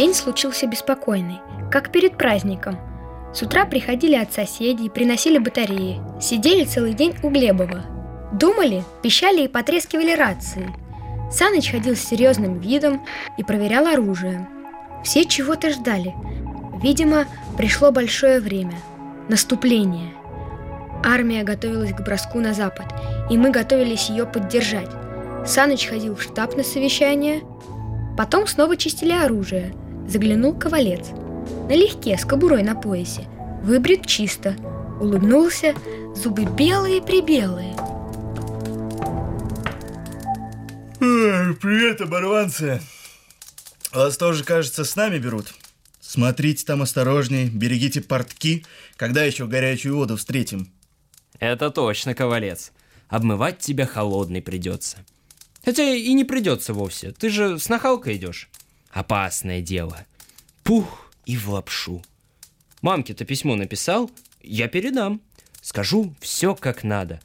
День случился беспокойный, как перед праздником. С утра приходили от соседей, приносили батареи. Сидели целый день у Глебова. Думали, пищали и потрескивали рации. Саныч ходил с серьезным видом и проверял оружие. Все чего-то ждали. Видимо, пришло большое время. Наступление. Армия готовилась к броску на запад, и мы готовились ее поддержать. Саныч ходил в штаб на совещание, потом снова чистили оружие. Заглянул ковалец. Налегке, с кобурой на поясе. Выбрит чисто. Улыбнулся, зубы белые-прибелые. Привет, оборванцы! Вас тоже, кажется, с нами берут? Смотрите там осторожней, берегите портки, когда еще горячую воду встретим. Это точно, ковалец. Обмывать тебя холодной придется. Хотя и не придется вовсе. Ты же с нахалкой идешь. Опасное дело. Пух и в лапшу. Мамке-то письмо написал, я передам. Скажу все как надо.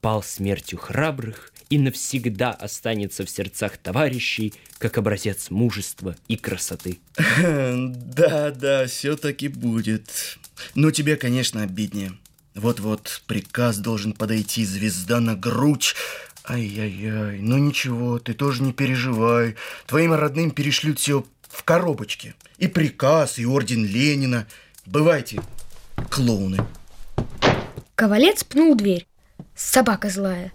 Пал смертью храбрых и навсегда останется в сердцах товарищей как образец мужества и красоты. Да, да, все-таки будет. Но тебе, конечно, обиднее. Вот-вот приказ должен подойти, звезда на грудь. Ай-яй-яй, ну ничего, ты тоже не переживай. Твоим родным перешлют все в коробочке. И приказ, и орден Ленина. Бывайте, клоуны. Ковалец пнул дверь. Собака злая.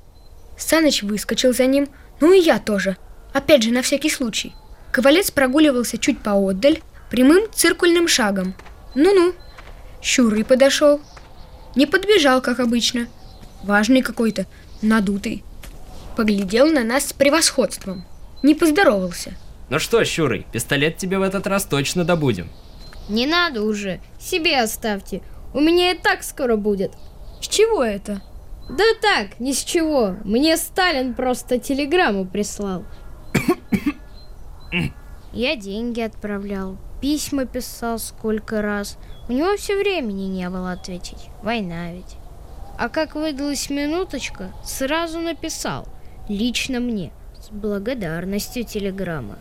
Саныч выскочил за ним, ну и я тоже. Опять же, на всякий случай. Ковалец прогуливался чуть поотдаль, прямым циркульным шагом. Ну-ну. Щурый подошел. Не подбежал, как обычно. Важный какой-то, надутый. Поглядел на нас с превосходством. Не поздоровался. Ну что, Щурый, пистолет тебе в этот раз точно добудем. Не надо уже, себе оставьте. У меня и так скоро будет. С чего это? Да так, ни с чего. Мне Сталин просто телеграмму прислал. Я деньги отправлял, письма писал сколько раз. У него все времени не было ответить. Война ведь. А как выдалась минуточка, сразу написал. Лично мне. С благодарностью телеграмма.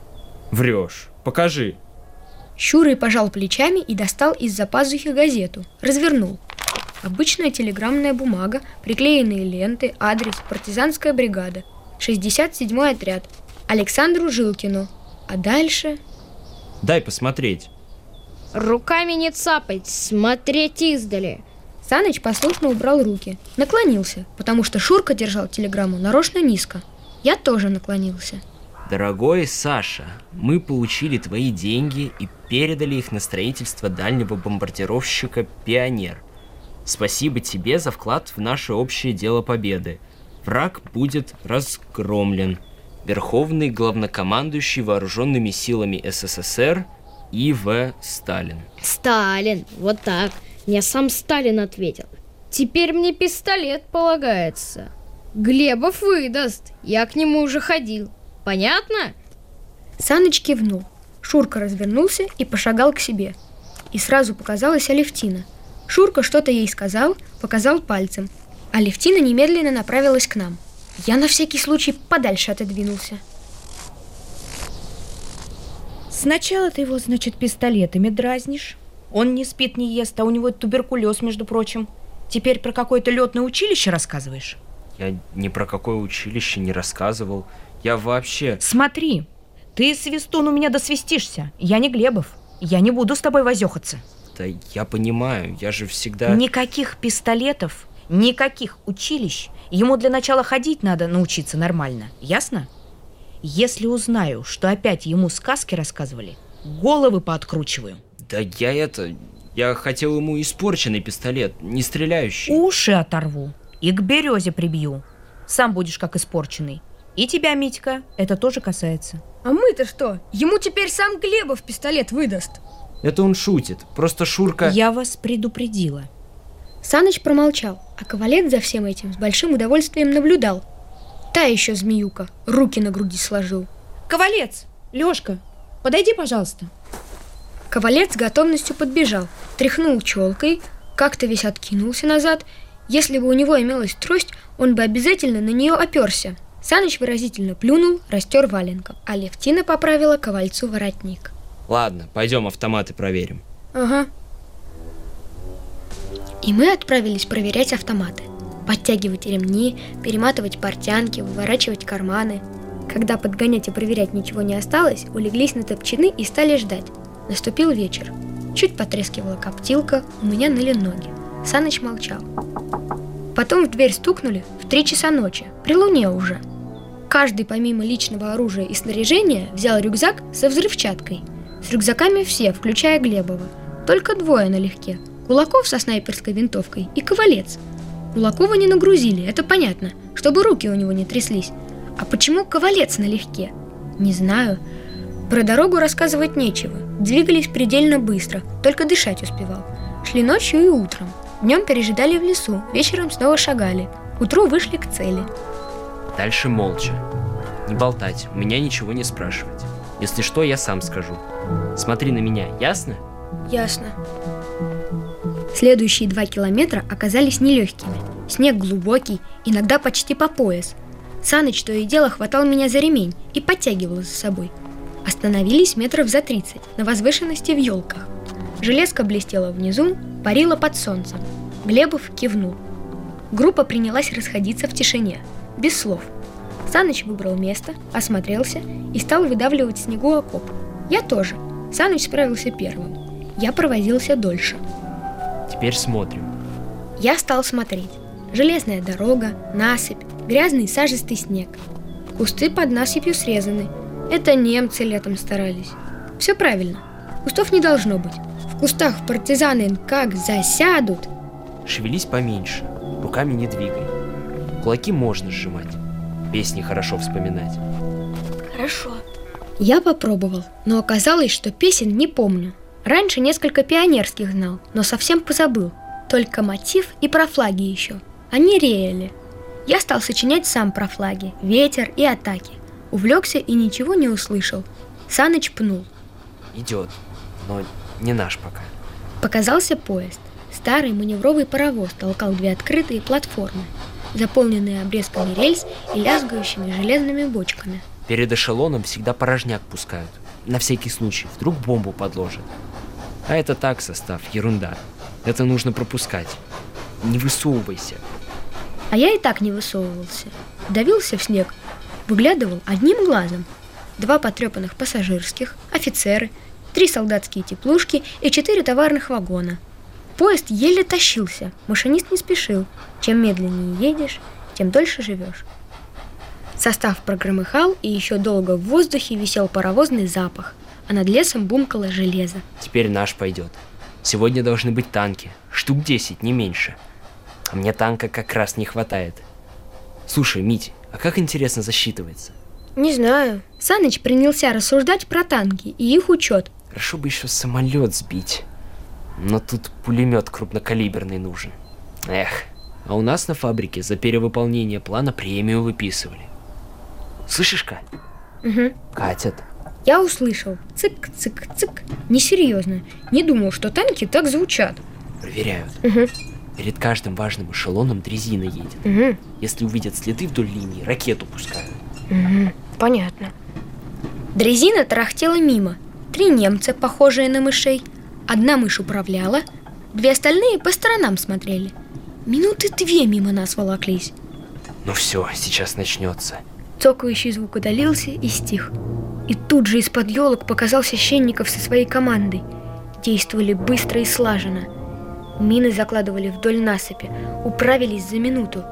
Врешь. Покажи. Щурый пожал плечами и достал из-за пазухи газету. Развернул. Обычная телеграммная бумага, приклеенные ленты, адрес, партизанская бригада, 67-й отряд, Александру Жилкину. А дальше... Дай посмотреть. Руками не цапать, смотреть издали. Саныч послушно убрал руки, наклонился, потому что Шурка держал телеграмму нарочно низко. Я тоже наклонился. Дорогой Саша, мы получили твои деньги и передали их на строительство дальнего бомбардировщика «Пионер». Спасибо тебе за вклад в наше общее дело победы. Враг будет разгромлен. Верховный главнокомандующий вооруженными силами СССР И.В. Сталин. Сталин, вот так. Мне сам Сталин ответил. Теперь мне пистолет полагается. Глебов выдаст. Я к нему уже ходил. Понятно? Саныч кивнул. Шурка развернулся и пошагал к себе. И сразу показалась Алевтина – Шурка что-то ей сказал, показал пальцем, а Левтина немедленно направилась к нам. Я на всякий случай подальше отодвинулся. Сначала ты его, значит, пистолетами дразнишь. Он не спит, не ест, а у него туберкулез, между прочим. Теперь про какое-то летное училище рассказываешь? Я ни про какое училище не рассказывал. Я вообще... Смотри, ты, Свистун, у меня досвистишься. Я не Глебов. Я не буду с тобой возехаться. Да я понимаю, я же всегда... Никаких пистолетов, никаких училищ. Ему для начала ходить надо научиться нормально, ясно? Если узнаю, что опять ему сказки рассказывали, головы пооткручиваю. Да я это... Я хотел ему испорченный пистолет, не стреляющий. Уши оторву и к березе прибью. Сам будешь как испорченный. И тебя, Митька, это тоже касается. А мы-то что? Ему теперь сам Глебов пистолет выдаст. Это он шутит. Просто Шурка... Я вас предупредила. Саныч промолчал, а Ковалет за всем этим с большим удовольствием наблюдал. Та еще змеюка, руки на груди сложил. Ковалец! Лешка, подойди, пожалуйста. Ковалец с готовностью подбежал, тряхнул челкой, как-то весь откинулся назад. Если бы у него имелась трость, он бы обязательно на нее оперся. Саныч выразительно плюнул, растер валенком, а Левтина поправила ковальцу воротник. Ладно, пойдем автоматы проверим. Ага. И мы отправились проверять автоматы. Подтягивать ремни, перематывать портянки, выворачивать карманы. Когда подгонять и проверять ничего не осталось, улеглись на топчины и стали ждать. Наступил вечер. Чуть потрескивала коптилка, у меня ныли ноги. Саныч молчал. Потом в дверь стукнули в три часа ночи, при луне уже. Каждый помимо личного оружия и снаряжения взял рюкзак со взрывчаткой. С рюкзаками все, включая Глебова. Только двое налегке. Кулаков со снайперской винтовкой и Ковалец. Кулакова не нагрузили, это понятно, чтобы руки у него не тряслись. А почему Ковалец налегке? Не знаю. Про дорогу рассказывать нечего. Двигались предельно быстро, только дышать успевал. Шли ночью и утром. Днем пережидали в лесу, вечером снова шагали. К утру вышли к цели. Дальше молча. Не болтать, у меня ничего не спрашивать. Если что, я сам скажу. Смотри на меня, ясно? Ясно. Следующие два километра оказались нелегкими. Снег глубокий, иногда почти по пояс. Саныч то и дело хватал меня за ремень и подтягивал за собой. Остановились метров за 30 на возвышенности в елках. Железка блестела внизу, парила под солнцем. Глебов кивнул. Группа принялась расходиться в тишине, без слов. Саныч выбрал место, осмотрелся и стал выдавливать снегу окоп. Я тоже. Саныч справился первым. Я провозился дольше. Теперь смотрим. Я стал смотреть. Железная дорога, насыпь, грязный сажистый снег. Кусты под насыпью срезаны. Это немцы летом старались. Все правильно. Кустов не должно быть. В кустах партизаны как засядут. Шевелись поменьше, руками не двигай. Кулаки можно сжимать. Песни хорошо вспоминать. Хорошо. Я попробовал, но оказалось, что песен не помню. Раньше несколько пионерских знал, но совсем позабыл. Только мотив и про флаги еще. Они реяли. Я стал сочинять сам про флаги, ветер и атаки. Увлекся и ничего не услышал. Саныч пнул. Идет, но не наш пока. Показался поезд. Старый маневровый паровоз толкал две открытые платформы, заполненные обрезками рельс и лязгающими железными бочками. Перед эшелоном всегда порожняк пускают. На всякий случай, вдруг бомбу подложат. А это так состав, ерунда. Это нужно пропускать. Не высовывайся. А я и так не высовывался. Давился в снег, выглядывал одним глазом. Два потрепанных пассажирских, офицеры, три солдатские теплушки и четыре товарных вагона. Поезд еле тащился, машинист не спешил. Чем медленнее едешь, тем дольше живешь. Состав прогромыхал, и еще долго в воздухе висел паровозный запах, а над лесом бумкало железо. Теперь наш пойдет. Сегодня должны быть танки. Штук 10, не меньше. А мне танка как раз не хватает. Слушай, Мить, а как интересно засчитывается? Не знаю. Саныч принялся рассуждать про танки и их учет. Хорошо бы еще самолет сбить. Но тут пулемет крупнокалиберный нужен. Эх, а у нас на фабрике за перевыполнение плана премию выписывали. Слышишь, Кать? Угу. Катят. Я услышал. Цик-цик-цик. Несерьезно. Не думал, что танки так звучат. Проверяют. Угу. Перед каждым важным эшелоном дрезина едет. Угу. Если увидят следы вдоль линии, ракету пускают. Угу. Понятно. Дрезина тарахтела мимо. Три немца, похожие на мышей. Одна мышь управляла, две остальные по сторонам смотрели. Минуты две мимо нас волоклись. Ну все, сейчас начнется. Цокающий звук удалился и стих. И тут же из-под елок показался Щенников со своей командой. Действовали быстро и слаженно. Мины закладывали вдоль насыпи, управились за минуту.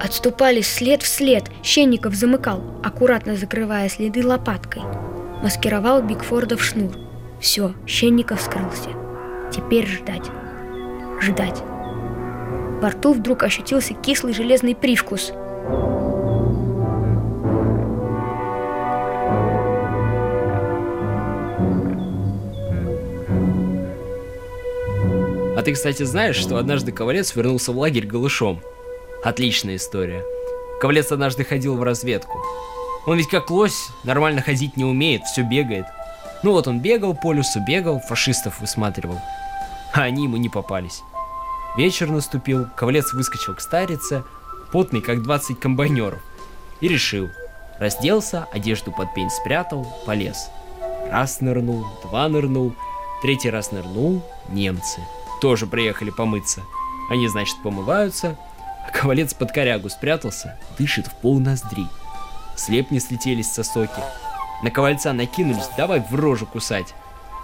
Отступали след в след, Щенников замыкал, аккуратно закрывая следы лопаткой. Маскировал Бигфордов шнур. Все, Щенников скрылся. Теперь ждать. Ждать. Во рту вдруг ощутился кислый железный привкус. А ты, кстати, знаешь, что однажды Ковалец вернулся в лагерь голышом? Отличная история. Ковалец однажды ходил в разведку. Он ведь как лось, нормально ходить не умеет, все бегает. Ну вот он бегал по лесу, бегал, фашистов высматривал. А они ему не попались. Вечер наступил, Ковалец выскочил к старице, потный как 20 комбайнеров, и решил. Разделся, одежду под пень спрятал, полез. Раз нырнул, два нырнул, третий раз нырнул, немцы. Тоже приехали помыться. Они, значит, помываются, а ковалец под корягу спрятался, дышит в пол ноздри. Слепни слетелись со соки. На ковальца накинулись, давай в рожу кусать.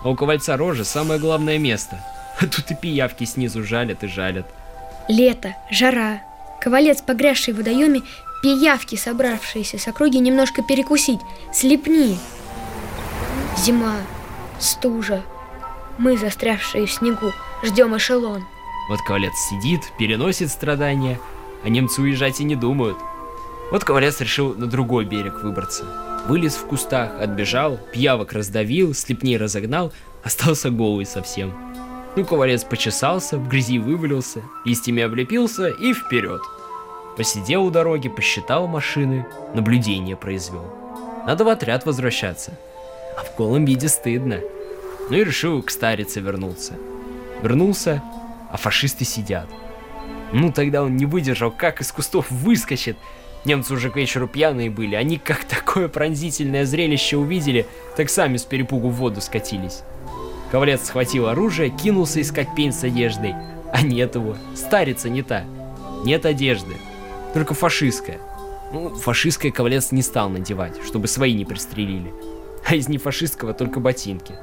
А у ковальца рожа самое главное место. А тут и пиявки снизу жалят и жалят. Лето, жара. Ковалец, погрязший в водоеме, пиявки, собравшиеся с округи немножко перекусить, слепни. Зима, стужа. Мы, застрявшие в снегу, ждем эшелон. Вот ковалец сидит, переносит страдания, а немцы уезжать и не думают. Вот ковалец решил на другой берег выбраться. Вылез в кустах, отбежал, пиявок раздавил, слепней разогнал, остался голый совсем. Ну, ковалец почесался, в грязи вывалился, листьями облепился и вперед. Посидел у дороги, посчитал машины, наблюдение произвел. Надо в отряд возвращаться. А в голом виде стыдно. Ну и решил к старице вернуться. Вернулся, а фашисты сидят. Ну, тогда он не выдержал, как из кустов выскочит. Немцы уже к вечеру пьяные были. Они как такое пронзительное зрелище увидели, так сами с перепугу в воду скатились. Ковалец схватил оружие, кинулся искать пень с одеждой. А нет его. Старица не та. Нет одежды. Только фашистская. Ну, фашистское ковалец не стал надевать, чтобы свои не пристрелили. А из нефашистского только ботинки.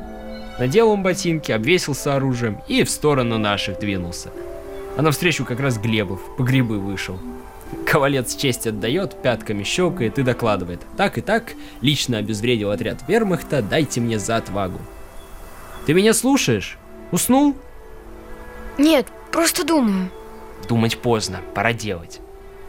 Надел он ботинки, обвесился оружием и в сторону наших двинулся. А навстречу как раз Глебов, по грибы вышел. Ковалец честь отдает, пятками щелкает и докладывает. Так и так, лично обезвредил отряд вермахта, дайте мне за отвагу. Ты меня слушаешь? Уснул? Нет, просто думаю. Думать поздно, пора делать.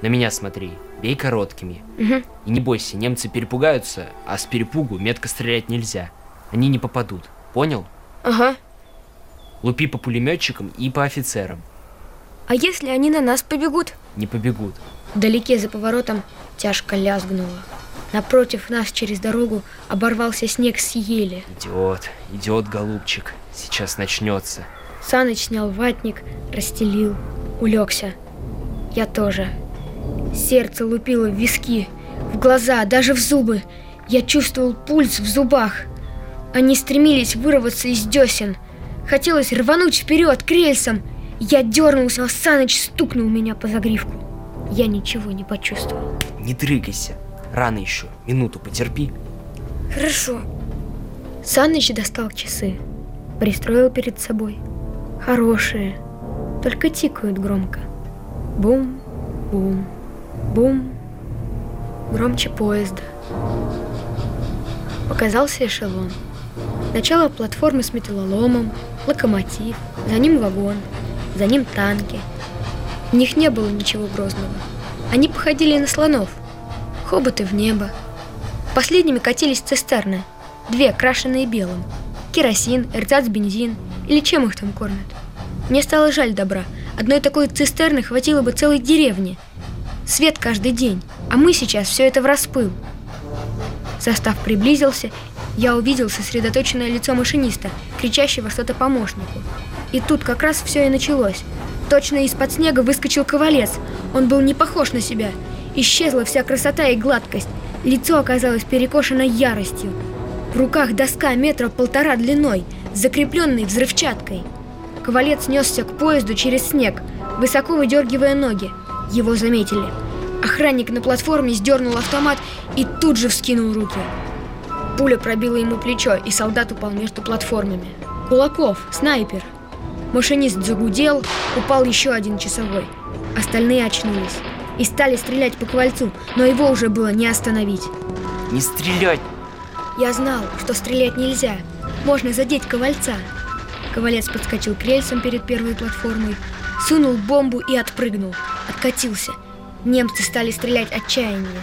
На меня смотри, бей короткими. Угу. И не бойся, немцы перепугаются, а с перепугу метко стрелять нельзя. Они не попадут. Понял? Ага. Лупи по пулеметчикам и по офицерам. А если они на нас побегут? Не побегут. Вдалеке за поворотом тяжко лязгнуло. Напротив нас через дорогу оборвался снег с ели. Идиот, идиот, голубчик. Сейчас начнется. Саныч снял ватник, расстелил, улегся. Я тоже. Сердце лупило в виски, в глаза, даже в зубы. Я чувствовал пульс в зубах. Они стремились вырваться из десен. Хотелось рвануть вперед к рельсам. Я дернулся, но Саныч стукнул меня по загривку. Я ничего не почувствовал. Не дрыгайся. Рано еще. Минуту потерпи. Хорошо. Саныч достал часы. Пристроил перед собой. Хорошие. Только тикают громко. Бум, бум, бум. Громче поезда. Показался эшелон. Начало платформы с металлоломом, локомотив, за ним вагон, за ним танки. В них не было ничего грозного. Они походили на слонов. Хоботы в небо. Последними катились цистерны. Две, крашеные белым. Керосин, эрцац, бензин. Или чем их там кормят. Мне стало жаль добра. Одной такой цистерны хватило бы целой деревни. Свет каждый день. А мы сейчас все это в распыл. Состав приблизился, я увидел сосредоточенное лицо машиниста, кричащего что-то помощнику. И тут как раз все и началось. Точно из-под снега выскочил ковалец. Он был не похож на себя. Исчезла вся красота и гладкость. Лицо оказалось перекошено яростью. В руках доска метра полтора длиной, закрепленной взрывчаткой. Ковалец несся к поезду через снег, высоко выдергивая ноги. Его заметили. Охранник на платформе сдернул автомат и тут же вскинул руки. Пуля пробила ему плечо, и солдат упал между платформами. Кулаков, снайпер. Машинист загудел, упал еще один часовой. Остальные очнулись и стали стрелять по ковальцу, но его уже было не остановить. Не стрелять! Я знал, что стрелять нельзя. Можно задеть ковальца. Ковалец подскочил к рельсам перед первой платформой, сунул бомбу и отпрыгнул. Откатился. Немцы стали стрелять отчаяние.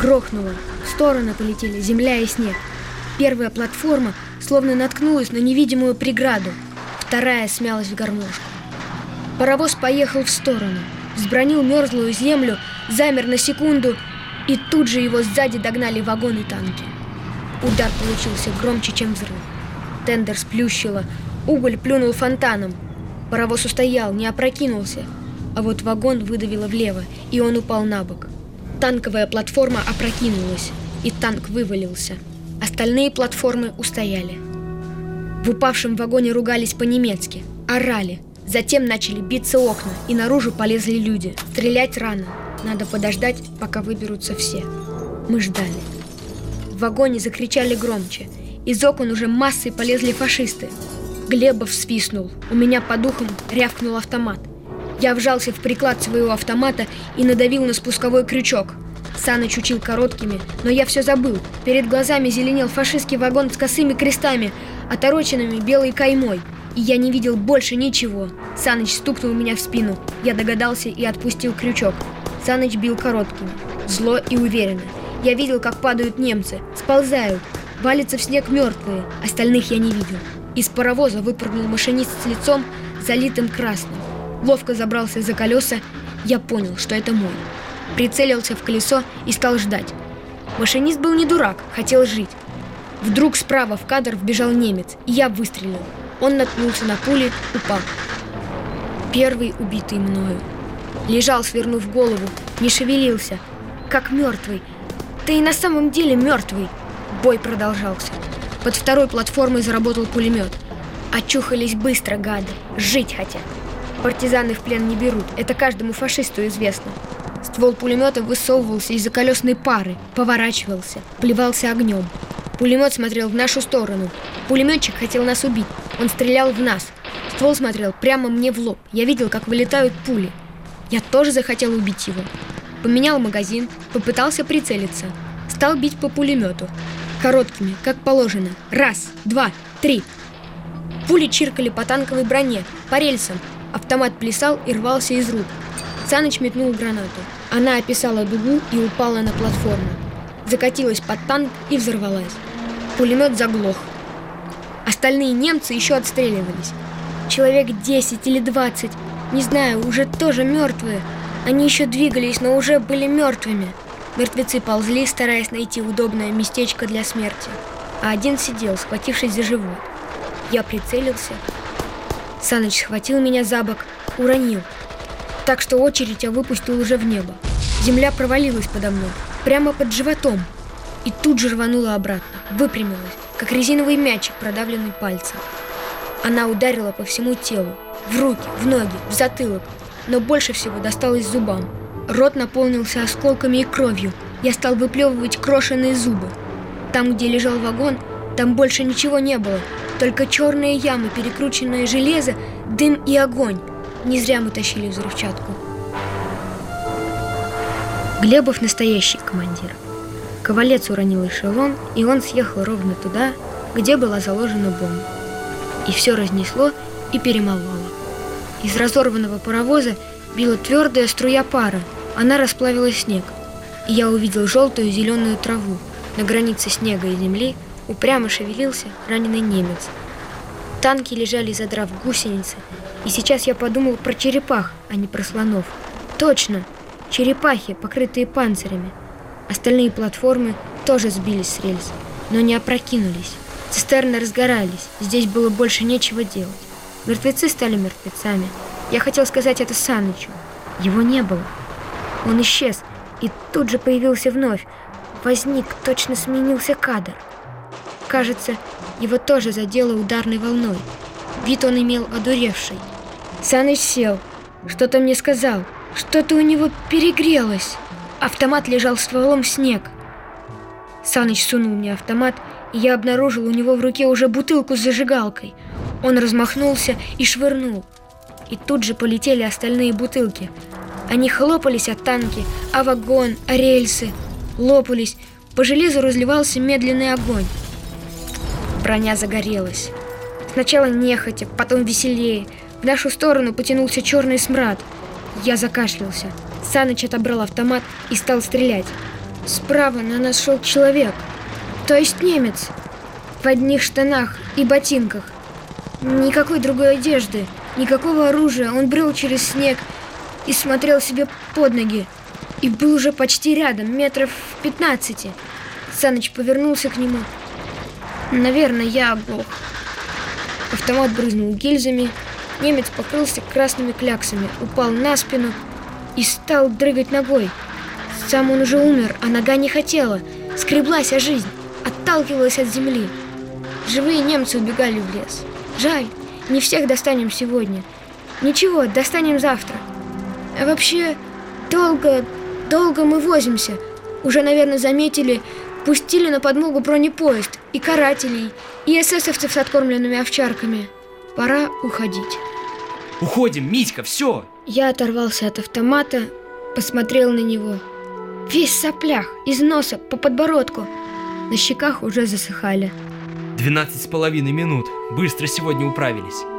Грохнуло. Стороны полетели земля и снег. Первая платформа словно наткнулась на невидимую преграду. Вторая смялась в гармошку. Паровоз поехал в сторону, взбронил мерзлую землю, замер на секунду, и тут же его сзади догнали вагоны танки. Удар получился громче, чем взрыв. Тендер сплющило, уголь плюнул фонтаном. Паровоз устоял, не опрокинулся, а вот вагон выдавило влево, и он упал на бок. Танковая платформа опрокинулась, и танк вывалился. Остальные платформы устояли. В упавшем вагоне ругались по-немецки, орали. Затем начали биться окна, и наружу полезли люди. Стрелять рано. Надо подождать, пока выберутся все. Мы ждали. В вагоне закричали громче. Из окон уже массой полезли фашисты. Глебов свистнул. У меня по духам рявкнул автомат. Я вжался в приклад своего автомата и надавил на спусковой крючок. Саныч учил короткими, но я все забыл. Перед глазами зеленел фашистский вагон с косыми крестами, отороченными белой каймой. И я не видел больше ничего. Саныч стукнул меня в спину. Я догадался и отпустил крючок. Саныч бил короткими. Зло и уверенно. Я видел, как падают немцы. Сползают. Валятся в снег мертвые. Остальных я не видел. Из паровоза выпрыгнул машинист с лицом, залитым красным. Ловко забрался за колеса. Я понял, что это мой. Прицелился в колесо и стал ждать. Машинист был не дурак, хотел жить. Вдруг справа в кадр вбежал немец, и я выстрелил. Он наткнулся на пули, упал. Первый убитый мною. Лежал, свернув голову, не шевелился, как мертвый. Да и на самом деле мертвый. Бой продолжался. Под второй платформой заработал пулемет. Очухались быстро, гады. Жить хотят. Партизаны в плен не берут. Это каждому фашисту известно. Ствол пулемета высовывался из-за колесной пары, поворачивался, плевался огнем. Пулемет смотрел в нашу сторону. Пулеметчик хотел нас убить. Он стрелял в нас. Ствол смотрел прямо мне в лоб. Я видел, как вылетают пули. Я тоже захотел убить его. Поменял магазин, попытался прицелиться. Стал бить по пулемету. Короткими, как положено. Раз, два, три. Пули чиркали по танковой броне, по рельсам. Автомат плясал и рвался из рук. Саныч метнул гранату. Она описала дугу и упала на платформу. Закатилась под танк и взорвалась. Пулемет заглох. Остальные немцы еще отстреливались. Человек 10 или 20, не знаю, уже тоже мертвые. Они еще двигались, но уже были мертвыми. Мертвецы ползли, стараясь найти удобное местечко для смерти. А один сидел, схватившись за живот. Я прицелился. Саныч схватил меня за бок, уронил. Так что очередь я выпустил уже в небо. Земля провалилась подо мной, прямо под животом. И тут же рванула обратно, выпрямилась, как резиновый мячик, продавленный пальцем. Она ударила по всему телу, в руки, в ноги, в затылок, но больше всего досталось зубам. Рот наполнился осколками и кровью. Я стал выплевывать крошенные зубы. Там, где лежал вагон, там больше ничего не было, только черные ямы, перекрученное железо, дым и огонь. Не зря мы тащили взрывчатку. Глебов настоящий командир. Ковалец уронил эшелон, и он съехал ровно туда, где была заложена бомба. И все разнесло и перемололо. Из разорванного паровоза била твердая струя пара. Она расплавила снег. И я увидел желтую зеленую траву. На границе снега и земли упрямо шевелился раненый немец. Танки лежали, задрав гусеницы. И сейчас я подумал про черепах, а не про слонов. Точно! Черепахи, покрытые панцирями. Остальные платформы тоже сбились с рельс, но не опрокинулись. Цистерны разгорались, здесь было больше нечего делать. Мертвецы стали мертвецами. Я хотел сказать это Санычу. Его не было. Он исчез, и тут же появился вновь. Возник, точно сменился кадр. Кажется, его тоже задело ударной волной. Вид он имел одуревший. Саныч сел, что-то мне сказал, что-то у него перегрелось. Автомат лежал стволом в снег. Саныч сунул мне автомат, и я обнаружил у него в руке уже бутылку с зажигалкой – он размахнулся и швырнул. И тут же полетели остальные бутылки. Они хлопались от танки, а вагон, а рельсы. Лопались, по железу разливался медленный огонь. Броня загорелась. Сначала нехотя, потом веселее. В нашу сторону потянулся черный смрад. Я закашлялся. Саныч отобрал автомат и стал стрелять. Справа на нас шел человек. То есть немец. В одних штанах и ботинках. Никакой другой одежды, никакого оружия. Он брел через снег и смотрел себе под ноги. И был уже почти рядом, метров в пятнадцати. Саныч повернулся к нему. Наверное, я оглох. Автомат брызнул гильзами. Немец покрылся красными кляксами, упал на спину и стал дрыгать ногой. Сам он уже умер, а нога не хотела. Скреблась о жизнь. отталкивалась от земли. Живые немцы убегали в лес. Жаль, не всех достанем сегодня. Ничего, достанем завтра. А вообще, долго, долго мы возимся. Уже, наверное, заметили, пустили на подмогу бронепоезд и карателей, и эсэсовцев с откормленными овчарками. Пора уходить. Уходим, Митька, все! Я оторвался от автомата, посмотрел на него. Весь в соплях, из носа, по подбородку. На щеках уже засыхали. 12 с половиной минут. Быстро сегодня управились.